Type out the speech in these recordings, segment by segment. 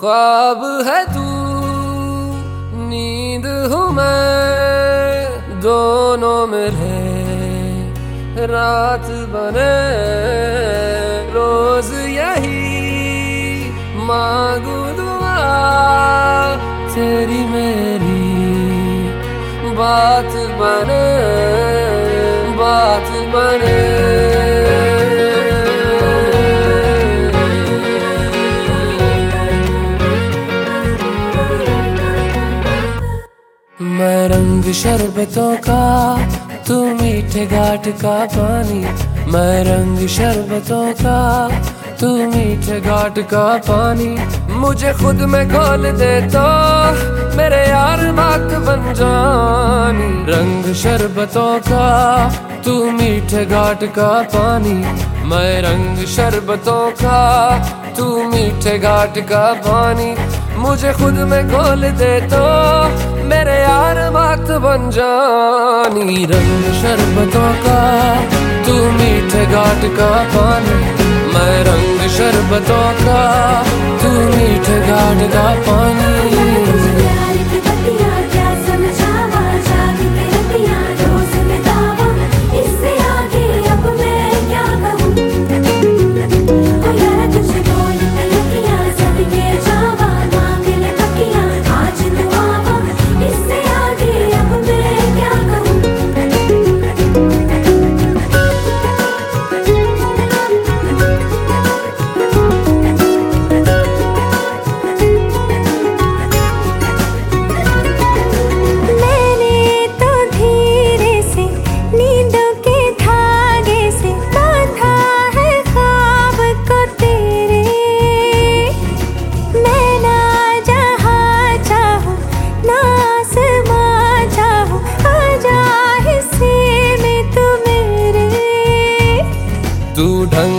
ख्वाब है तू, नींद हूँ मैं, दोनों मिले रात बने, रोज यही, मांगू दुआ, तेरी मेरी, बात बने। मैं रंग शरबतों का, तू मीठे घाट का पानी। मैं रंग शरबतों का, तू मीठे घाट का पानी। मुझे खुद में खोल दे तो मेरे यार बात बन जानी। रंग शरबतों का, तू मीठे घाट का पानी। मैं रंग शरबतों का, तू मीठे घाट का पानी। मुझे खुद में खोल दे तो मेरे यार बात बन जानी रंग शरबतों का, तू मीठे घाट का पानी। मैं रंग शरबतों का, तू मीठे घाट का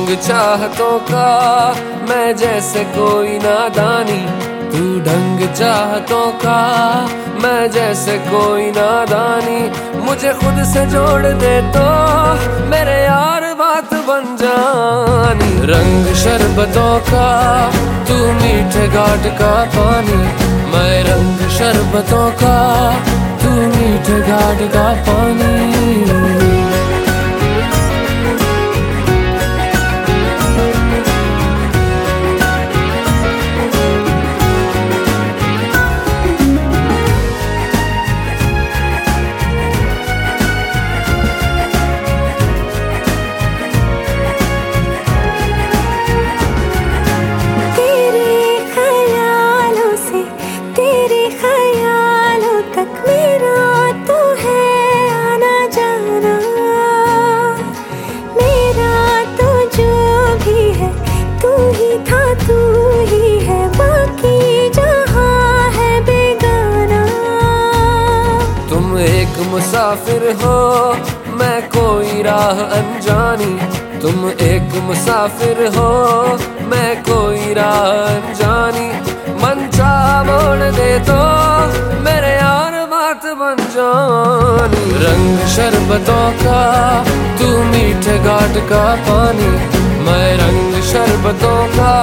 ढंग चाहतों का, मैं जैसे कोई नादानी। तू ढंग चाहतों का, मैं जैसे कोई नादानी। मुझे खुद से जोड़ दे तो मेरे यार बात बन जानी। रंग शरबतों का, तू मीठे घाट का पानी। मैं रंग शरबतों का, तू मीठे घाट का पानी। मुसाफिर हो, मैं कोई राह अनजानी। तुम एक मुसाफिर हो, मैं कोई राह अनजानी। मन चाह मोड़ दे तो मेरे यार बात बन जानी। रंग शरबतों का, तू मीठे घाट का पानी। मैं रंग शरबतों का,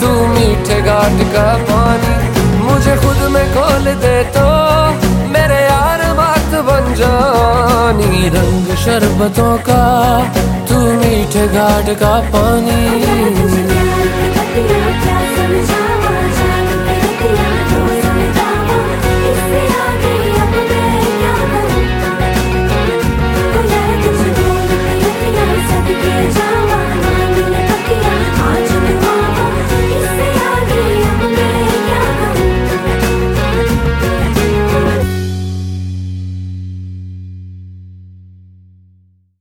तू मीठे घाट का पानी। मुझे खुद में खोल दे तो जानी रंग शरबतों का तू मीठे घाट का पानी।